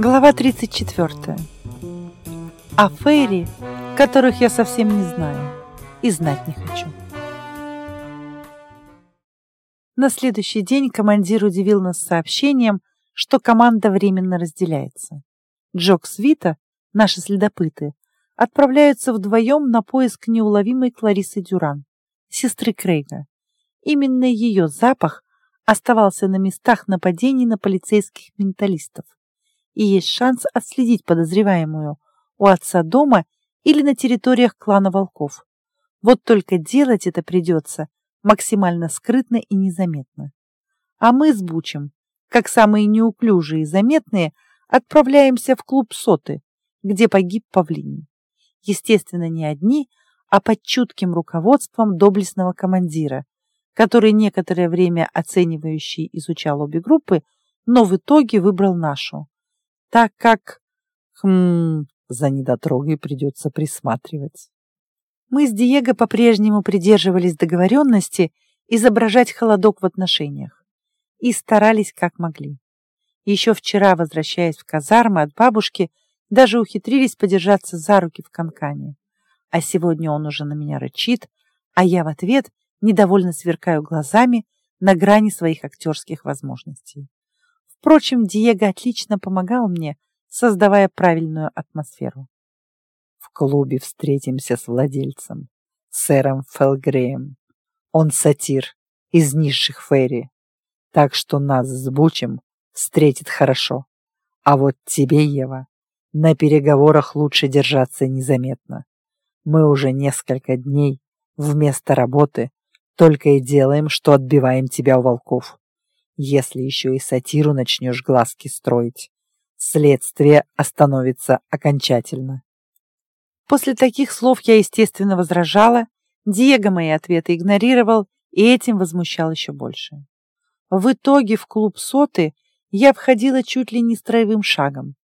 Глава 34. О фейри, которых я совсем не знаю и знать не хочу. На следующий день командир удивил нас сообщением, что команда временно разделяется. Джокс Вита, наши следопыты, отправляются вдвоем на поиск неуловимой Кларисы Дюран, сестры Крейга. Именно ее запах оставался на местах нападений на полицейских менталистов и есть шанс отследить подозреваемую у отца дома или на территориях клана волков. Вот только делать это придется максимально скрытно и незаметно. А мы с Бучем, как самые неуклюжие и заметные, отправляемся в клуб Соты, где погиб Павлиний. Естественно, не одни, а под чутким руководством доблестного командира, который некоторое время оценивающий изучал обе группы, но в итоге выбрал нашу так как... Хм, за недотрогой придется присматривать. Мы с Диего по-прежнему придерживались договоренности изображать холодок в отношениях и старались как могли. Еще вчера, возвращаясь в казармы от бабушки, даже ухитрились подержаться за руки в канкане. А сегодня он уже на меня рычит, а я в ответ недовольно сверкаю глазами на грани своих актерских возможностей. Впрочем, Диего отлично помогал мне, создавая правильную атмосферу. В клубе встретимся с владельцем, сэром Фелгреем. Он сатир из низших ферри, так что нас с Бучем встретит хорошо. А вот тебе, Ева, на переговорах лучше держаться незаметно. Мы уже несколько дней вместо работы только и делаем, что отбиваем тебя у волков если еще и сатиру начнешь глазки строить. Следствие остановится окончательно. После таких слов я, естественно, возражала, Диего мои ответы игнорировал и этим возмущал еще больше. В итоге в клуб соты я входила чуть ли не строевым шагом,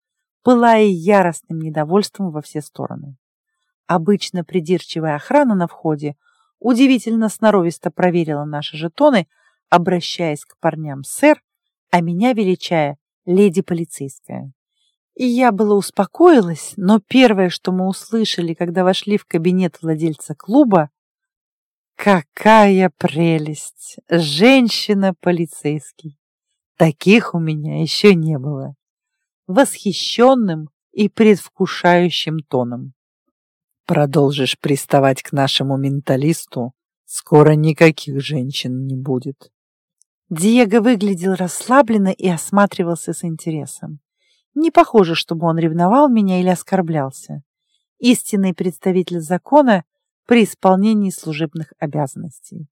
пылая яростным недовольством во все стороны. Обычно придирчивая охрана на входе удивительно сноровисто проверила наши жетоны, обращаясь к парням «сэр», а меня величая «леди полицейская». И я было успокоилась, но первое, что мы услышали, когда вошли в кабинет владельца клуба, какая прелесть! Женщина-полицейский! Таких у меня еще не было. Восхищенным и предвкушающим тоном. Продолжишь приставать к нашему менталисту, скоро никаких женщин не будет. Диего выглядел расслабленно и осматривался с интересом. Не похоже, чтобы он ревновал меня или оскорблялся. Истинный представитель закона при исполнении служебных обязанностей.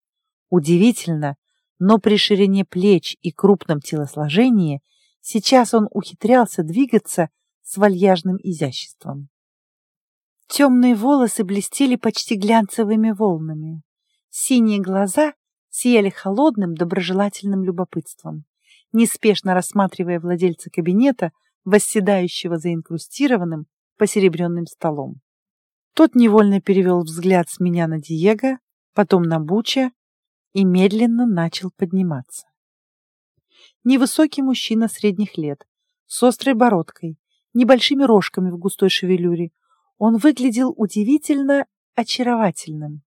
Удивительно, но при ширине плеч и крупном телосложении сейчас он ухитрялся двигаться с вальяжным изяществом. Темные волосы блестели почти глянцевыми волнами. Синие глаза сияли холодным, доброжелательным любопытством. Неспешно рассматривая владельца кабинета, восседающего за инкрустированным посеребренным столом. Тот невольно перевел взгляд с меня на Диего, потом на Буча и медленно начал подниматься. Невысокий мужчина средних лет, с острой бородкой, небольшими рожками в густой шевелюре. Он выглядел удивительно очаровательным.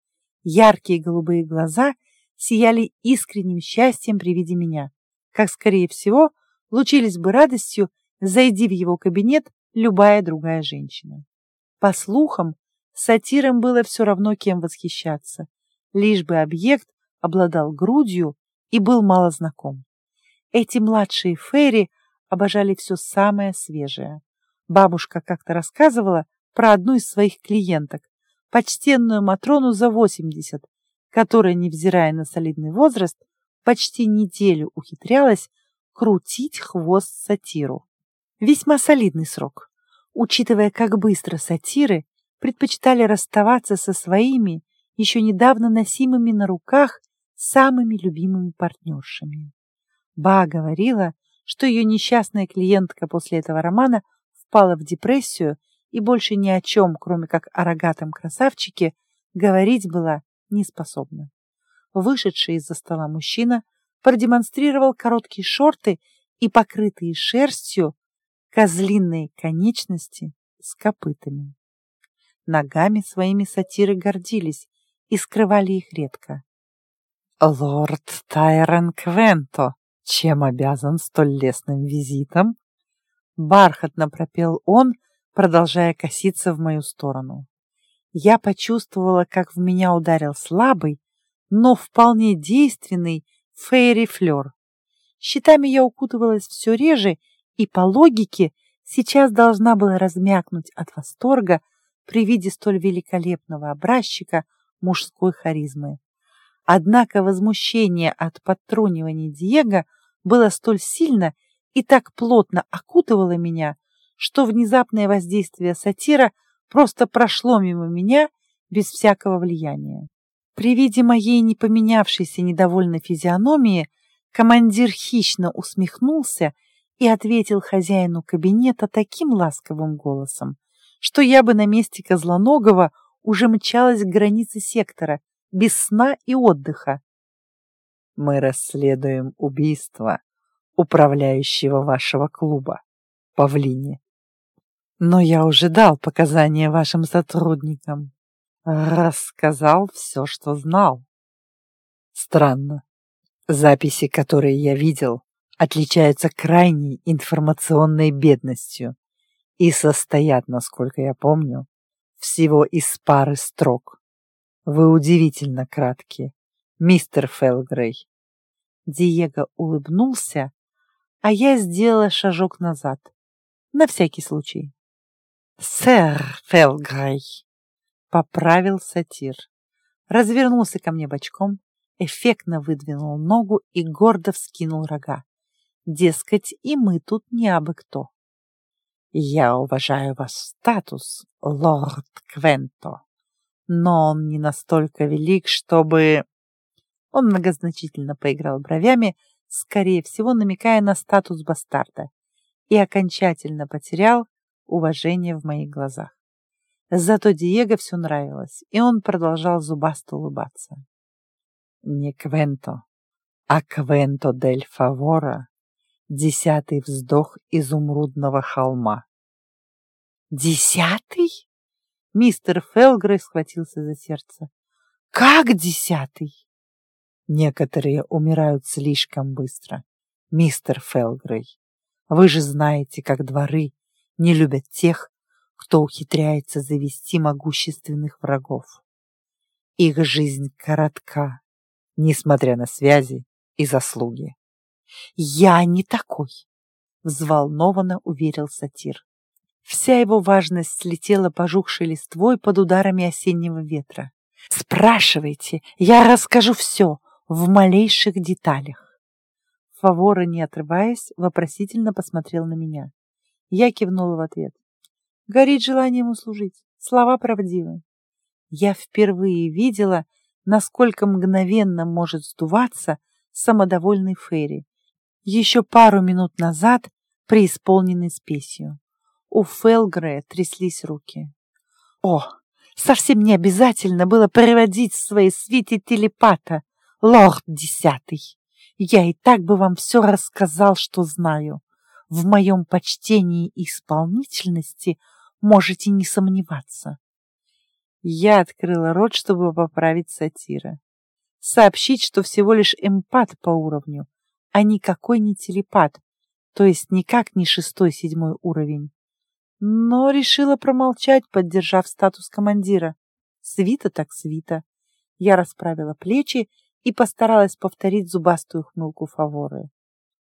Яркие голубые глаза сияли искренним счастьем при виде меня, как, скорее всего, лучились бы радостью, зайди в его кабинет любая другая женщина. По слухам, сатирам было все равно кем восхищаться, лишь бы объект обладал грудью и был мало знаком. Эти младшие фейри обожали все самое свежее. Бабушка как-то рассказывала про одну из своих клиенток, почтенную Матрону за 80, которая, невзирая на солидный возраст, почти неделю ухитрялась крутить хвост сатиру. Весьма солидный срок, учитывая, как быстро сатиры предпочитали расставаться со своими, еще недавно носимыми на руках, самыми любимыми партнершами. Ба говорила, что ее несчастная клиентка после этого романа впала в депрессию и больше ни о чем, кроме как о рогатом красавчике, говорить была не способна. Вышедший из-за стола мужчина продемонстрировал короткие шорты и покрытые шерстью козлиные конечности с копытами. Ногами своими сатиры гордились и скрывали их редко. «Лорд Тайрон Квенто, чем обязан столь лестным визитом?» Бархатно пропел он, продолжая коситься в мою сторону. Я почувствовала, как в меня ударил слабый, но вполне действенный фейри-флер. Щитами я укутывалась все реже и, по логике, сейчас должна была размякнуть от восторга при виде столь великолепного образчика мужской харизмы. Однако возмущение от подтрунивания Диего было столь сильно и так плотно окутывало меня, что внезапное воздействие сатира просто прошло мимо меня без всякого влияния. При виде моей не поменявшейся недовольной физиономии командир хищно усмехнулся и ответил хозяину кабинета таким ласковым голосом, что я бы на месте Козлоногова уже мчалась к границе сектора, без сна и отдыха. Мы расследуем убийство управляющего вашего клуба, Павлине. Но я уже дал показания вашим сотрудникам. Рассказал все, что знал. Странно. Записи, которые я видел, отличаются крайней информационной бедностью и состоят, насколько я помню, всего из пары строк. Вы удивительно кратки, мистер Фелгрей. Диего улыбнулся, а я сделала шажок назад, на всякий случай. «Сэр Фелгрей!» — поправил сатир. Развернулся ко мне бочком, эффектно выдвинул ногу и гордо вскинул рога. Дескать, и мы тут не абы кто. «Я уважаю ваш статус, лорд Квенто, но он не настолько велик, чтобы...» Он многозначительно поиграл бровями, скорее всего, намекая на статус бастарда, и окончательно потерял уважение в моих глазах. Зато Диего все нравилось, и он продолжал зубасто улыбаться. Не Квенто, а Квенто дель Фавора, десятый вздох изумрудного холма. «Десятый?» Мистер Фелгрей схватился за сердце. «Как десятый?» Некоторые умирают слишком быстро, мистер Фелгрей. Вы же знаете, как дворы не любят тех, кто ухитряется завести могущественных врагов. Их жизнь коротка, несмотря на связи и заслуги. «Я не такой!» — взволнованно уверил сатир. Вся его важность слетела пожухшей листвой под ударами осеннего ветра. «Спрашивайте, я расскажу все, в малейших деталях». Фавора, не отрываясь, вопросительно посмотрел на меня. Я кивнула в ответ. Горит желанием услужить. Слова правдивы. Я впервые видела, насколько мгновенно может сдуваться самодовольный Ферри. Еще пару минут назад преисполненный спесью. У Фелгрея тряслись руки. О, совсем не обязательно было приводить в своей свите телепата, лорд десятый. Я и так бы вам все рассказал, что знаю. В моем почтении и исполнительности можете не сомневаться. Я открыла рот, чтобы поправить сатира. Сообщить, что всего лишь эмпат по уровню, а никакой не телепат, то есть никак не шестой-седьмой уровень. Но решила промолчать, поддержав статус командира. Свита так свита. Я расправила плечи и постаралась повторить зубастую хмылку Фаворы.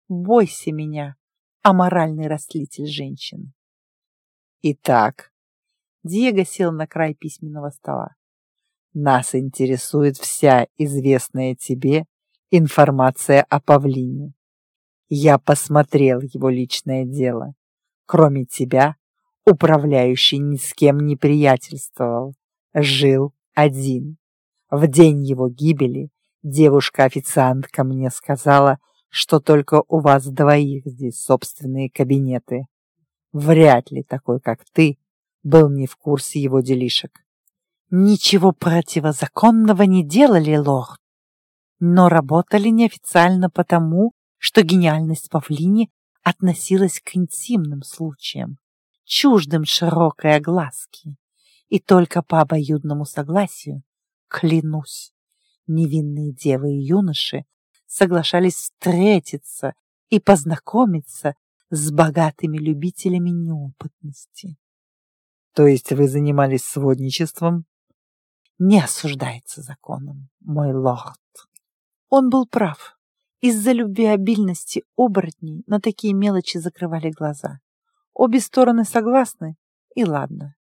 «Бойся меня, аморальный растлитель женщин. Итак, Диего сел на край письменного стола. Нас интересует вся известная тебе информация о павлине. Я посмотрел его личное дело. Кроме тебя, управляющий ни с кем не приятельствовал, жил один. В день его гибели девушка-официантка мне сказала, что только у вас двоих здесь собственные кабинеты. Вряд ли такой, как ты, был не в курсе его делишек. Ничего противозаконного не делали, лорд, но работали неофициально потому, что гениальность Павлини относилась к интимным случаям, чуждым широкой огласки, и только по обоюдному согласию, клянусь, невинные девы и юноши соглашались встретиться и познакомиться с богатыми любителями неопытности. То есть вы занимались сводничеством? Не осуждается законом, мой лорд. Он был прав. Из-за любвеобильности оборотней на такие мелочи закрывали глаза. Обе стороны согласны, и ладно.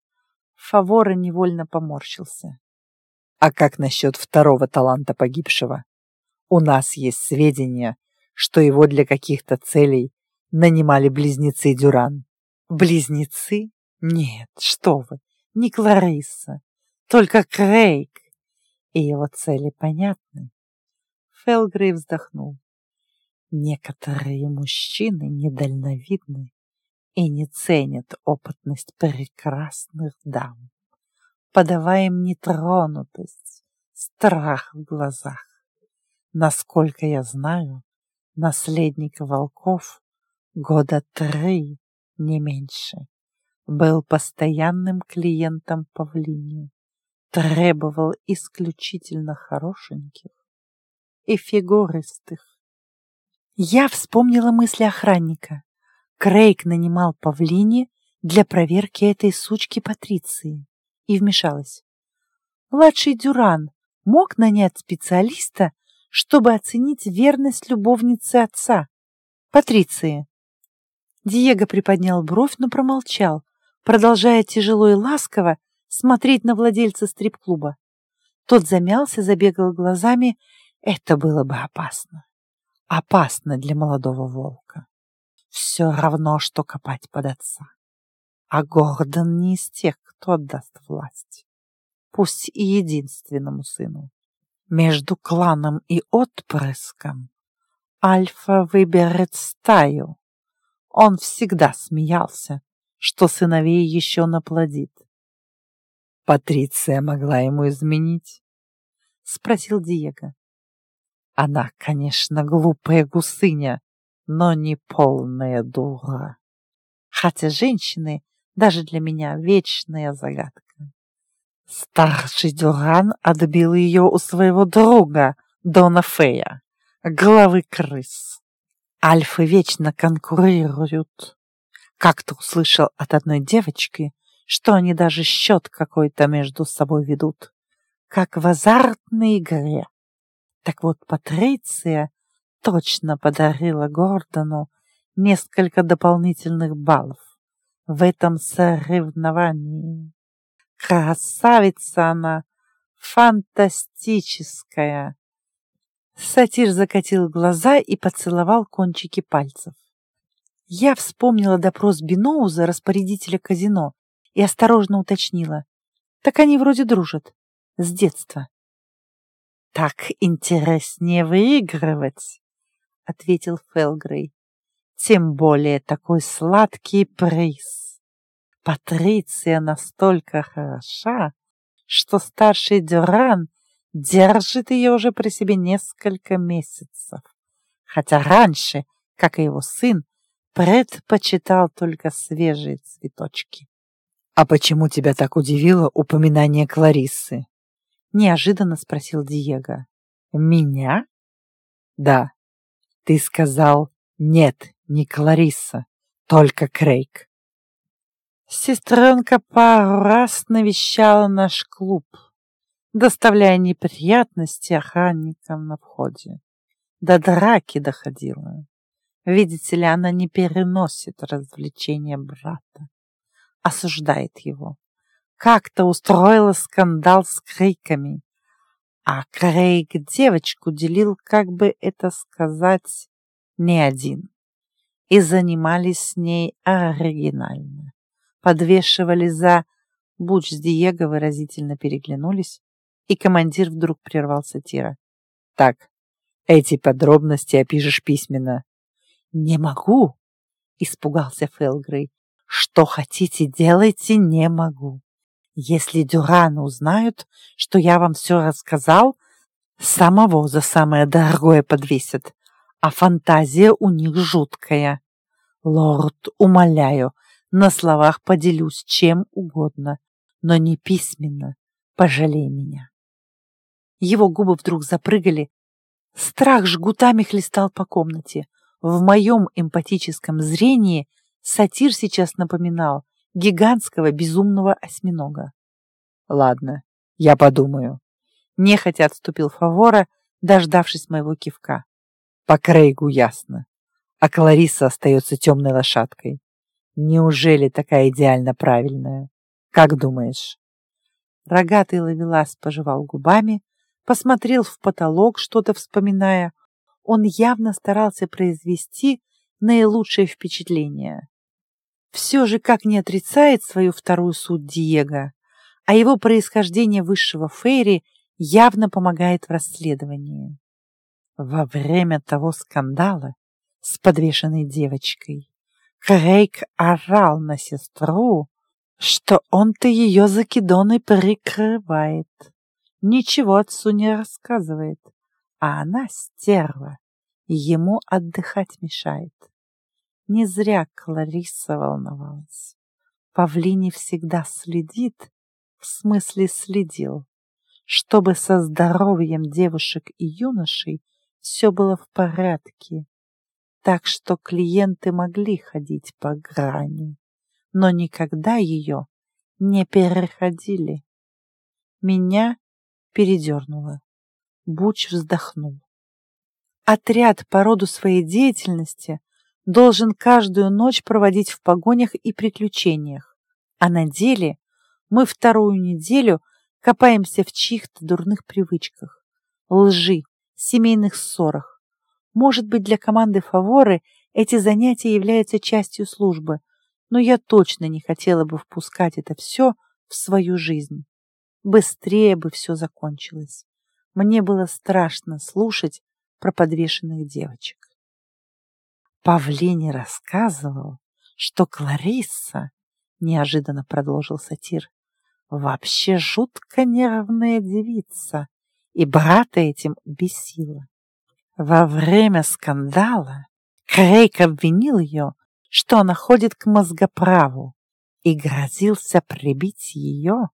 Фавора невольно поморщился. А как насчет второго таланта погибшего? У нас есть сведения, что его для каких-то целей нанимали близнецы Дюран. Близнецы? Нет, что вы, не Кларисса, только Крейг. И его цели понятны. Фелгрей вздохнул. Некоторые мужчины недальновидны и не ценят опытность прекрасных дам, подавая им нетронутость, страх в глазах. Насколько я знаю, наследник волков года три, не меньше, был постоянным клиентом павлини, требовал исключительно хорошеньких и фигуристых. Я вспомнила мысли охранника. Крейг нанимал павлини для проверки этой сучки Патриции и вмешалась. Младший Дюран мог нанять специалиста, чтобы оценить верность любовницы отца, Патриции. Диего приподнял бровь, но промолчал, продолжая тяжело и ласково смотреть на владельца стрип-клуба. Тот замялся, забегал глазами. Это было бы опасно. Опасно для молодого волка. Все равно, что копать под отца. А Гордон не из тех, кто отдаст власть. Пусть и единственному сыну. Между кланом и отпрыском Альфа выберет стаю. Он всегда смеялся, что сыновей еще наплодит. Патриция могла ему изменить? Спросил Диего. Она, конечно, глупая гусыня, но не полная дура. Хотя женщины даже для меня вечная загадка. Старший Дюран отбил ее у своего друга, Дона Фея, главы крыс. Альфы вечно конкурируют. Как-то услышал от одной девочки, что они даже счет какой-то между собой ведут, как в азартной игре. Так вот, Патриция точно подарила Гордону несколько дополнительных баллов в этом соревновании. Красавица она, фантастическая. Сатир закатил глаза и поцеловал кончики пальцев. Я вспомнила допрос Биноуза, распорядителя казино, и осторожно уточнила. Так они вроде дружат. С детства. Так интереснее выигрывать, ответил Фелгрей. Тем более такой сладкий приз. Патриция настолько хороша, что старший Дюран держит ее уже при себе несколько месяцев. Хотя раньше, как и его сын, предпочитал только свежие цветочки. «А почему тебя так удивило упоминание Клариссы?» Неожиданно спросил Диего. «Меня?» «Да. Ты сказал, нет, не Кларисса, только Крейг». Сестренка пару раз навещала наш клуб доставляя неприятности охранникам на входе. До драки доходила. Видите ли, она не переносит развлечения брата. Осуждает его. Как-то устроила скандал с криками. А Крейг девочку делил, как бы это сказать, не один. И занимались с ней оригинально. Подвешивали за... Буч с Диего выразительно переглянулись, и командир вдруг прервал сатира. «Так, эти подробности опишешь письменно». «Не могу!» — испугался Фелгрей. «Что хотите, делайте, не могу. Если Дюраны узнают, что я вам все рассказал, самого за самое дорогое подвесят, а фантазия у них жуткая. Лорд, умоляю, на словах поделюсь чем угодно, но не письменно. Пожалей меня. Его губы вдруг запрыгали. Страх жгутами хлестал по комнате. В моем эмпатическом зрении сатир сейчас напоминал гигантского безумного осьминога. Ладно, я подумаю. Нехотя отступил Фавора, дождавшись моего кивка. По Крейгу ясно. А Клариса остается темной лошадкой. Неужели такая идеально правильная? Как думаешь? Рогатый ловелас пожевал губами, посмотрел в потолок, что-то вспоминая. Он явно старался произвести наилучшее впечатление. Все же как не отрицает свою вторую суть Диего, а его происхождение высшего Фейри явно помогает в расследовании. Во время того скандала с подвешенной девочкой Крейг орал на сестру, что он-то ее закидоны прикрывает. Ничего отцу не рассказывает, а она стерва, ему отдыхать мешает. Не зря Клариса волновалась. Павлини всегда следит, в смысле следил, чтобы со здоровьем девушек и юношей все было в порядке, так что клиенты могли ходить по грани но никогда ее не переходили. Меня передернуло. Буч вздохнул. Отряд по роду своей деятельности должен каждую ночь проводить в погонях и приключениях, а на деле мы вторую неделю копаемся в чьих-то дурных привычках, лжи, семейных ссорах. Может быть, для команды Фаворы эти занятия являются частью службы, но я точно не хотела бы впускать это все в свою жизнь. Быстрее бы все закончилось. Мне было страшно слушать про подвешенных девочек. Павлини рассказывал, что Кларисса, неожиданно продолжил сатир, вообще жутко нервная девица, и брата этим бесила. Во время скандала Крейг обвинил ее что она ходит к мозгоправу, и грозился прибить ее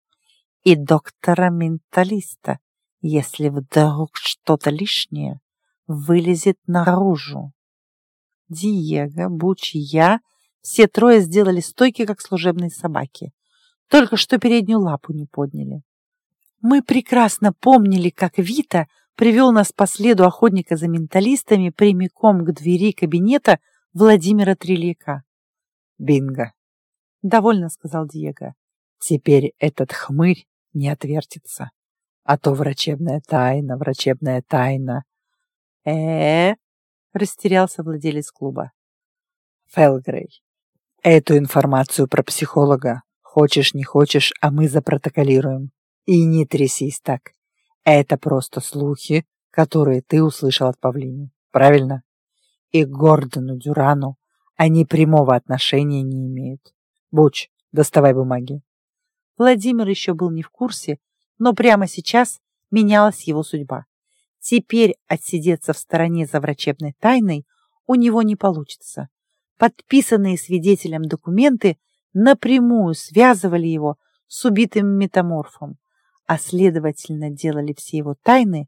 и доктора-менталиста, если вдруг что-то лишнее вылезет наружу. Диего, Буч и я все трое сделали стойки, как служебные собаки. Только что переднюю лапу не подняли. Мы прекрасно помнили, как Вита привел нас по следу охотника за менталистами прямиком к двери кабинета Владимира Трильяка. Бинго. Довольно, сказал Диего. Теперь этот хмырь не отвертится. А то врачебная тайна, врачебная тайна. э э растерялся владелец клуба. Фелгрей, эту информацию про психолога хочешь не хочешь, а мы запротоколируем. И не трясись так. Это просто слухи, которые ты услышал от Павлини. Правильно? и Гордону Дюрану они прямого отношения не имеют. Буч, доставай бумаги. Владимир еще был не в курсе, но прямо сейчас менялась его судьба. Теперь отсидеться в стороне за врачебной тайной у него не получится. Подписанные свидетелем документы напрямую связывали его с убитым метаморфом, а следовательно делали все его тайны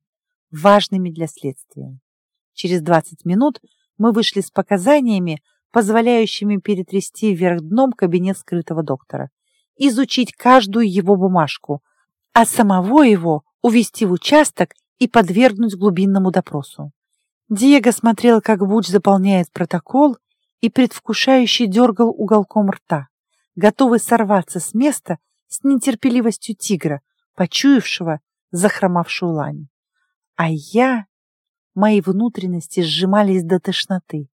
важными для следствия. Через 20 минут мы вышли с показаниями, позволяющими перетрясти вверх дном кабинет скрытого доктора, изучить каждую его бумажку, а самого его увести в участок и подвергнуть глубинному допросу. Диего смотрел, как Буч заполняет протокол и предвкушающе дергал уголком рта, готовый сорваться с места с нетерпеливостью тигра, почуявшего захромавшую лань. А я Мои внутренности сжимались до тошноты.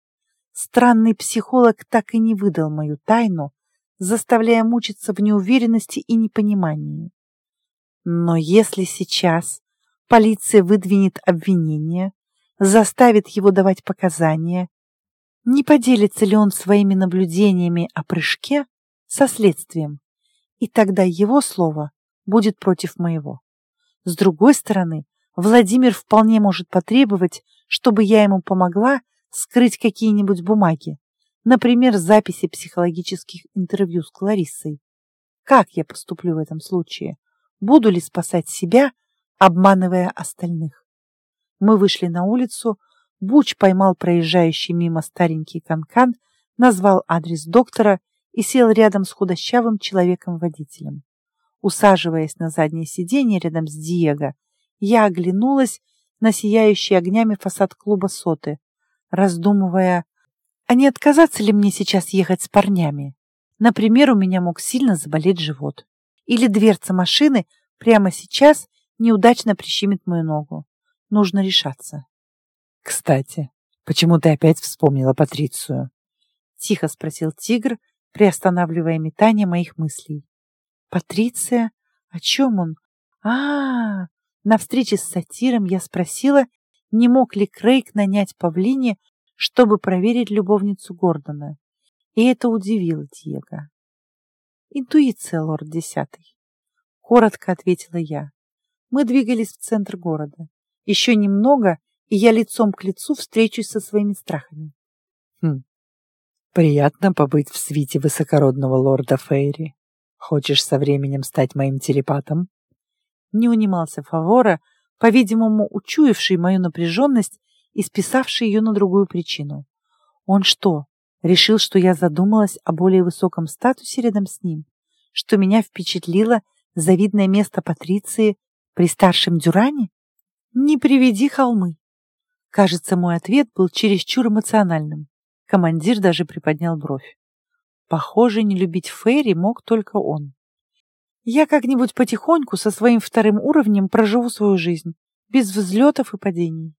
Странный психолог так и не выдал мою тайну, заставляя мучиться в неуверенности и непонимании. Но если сейчас полиция выдвинет обвинение, заставит его давать показания, не поделится ли он своими наблюдениями о прыжке со следствием, и тогда его слово будет против моего. С другой стороны, Владимир вполне может потребовать, чтобы я ему помогла скрыть какие-нибудь бумаги. Например, записи психологических интервью с Клариссой. Как я поступлю в этом случае? Буду ли спасать себя, обманывая остальных? Мы вышли на улицу, Буч поймал проезжающий мимо старенький канкан, назвал адрес доктора и сел рядом с худощавым человеком-водителем. Усаживаясь на заднее сиденье рядом с Диего, я оглянулась на сияющий огнями фасад клуба соты, раздумывая, а не отказаться ли мне сейчас ехать с парнями. Например, у меня мог сильно заболеть живот. Или дверца машины прямо сейчас неудачно прищемит мою ногу. Нужно решаться. «Кстати, почему ты опять вспомнила Патрицию?» Тихо спросил тигр, приостанавливая метание моих мыслей. «Патриция? О чем он? а, -а, -а На встрече с сатиром я спросила, не мог ли Крейг нанять павлине, чтобы проверить любовницу Гордона. И это удивило Диего. «Интуиция, лорд Десятый», — коротко ответила я. Мы двигались в центр города. Еще немного, и я лицом к лицу встречусь со своими страхами. Хм. Приятно побыть в свите высокородного лорда Фейри. Хочешь со временем стать моим телепатом? Не унимался Фавора, по-видимому, учуявший мою напряженность и списавший ее на другую причину. Он что, решил, что я задумалась о более высоком статусе рядом с ним? Что меня впечатлило завидное место Патриции при старшем Дюране? Не приведи холмы. Кажется, мой ответ был чересчур эмоциональным. Командир даже приподнял бровь. Похоже, не любить Ферри мог только он. Я как-нибудь потихоньку со своим вторым уровнем проживу свою жизнь, без взлетов и падений.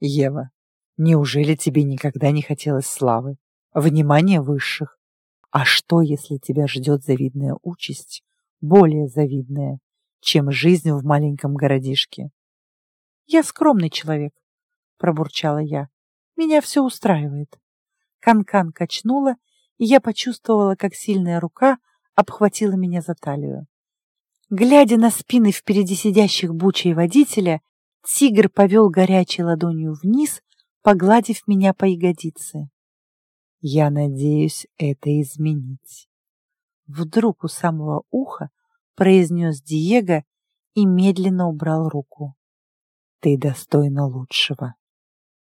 Ева, неужели тебе никогда не хотелось славы, внимания высших? А что, если тебя ждет завидная участь, более завидная, чем жизнь в маленьком городишке? Я скромный человек, пробурчала я. Меня все устраивает. Канкан -кан качнула, и я почувствовала, как сильная рука обхватила меня за талию. Глядя на спины впереди сидящих бучей водителя, тигр повел горячей ладонью вниз, погладив меня по ягодице. Я надеюсь это изменить. Вдруг у самого уха произнес Диего и медленно убрал руку. Ты достойна лучшего.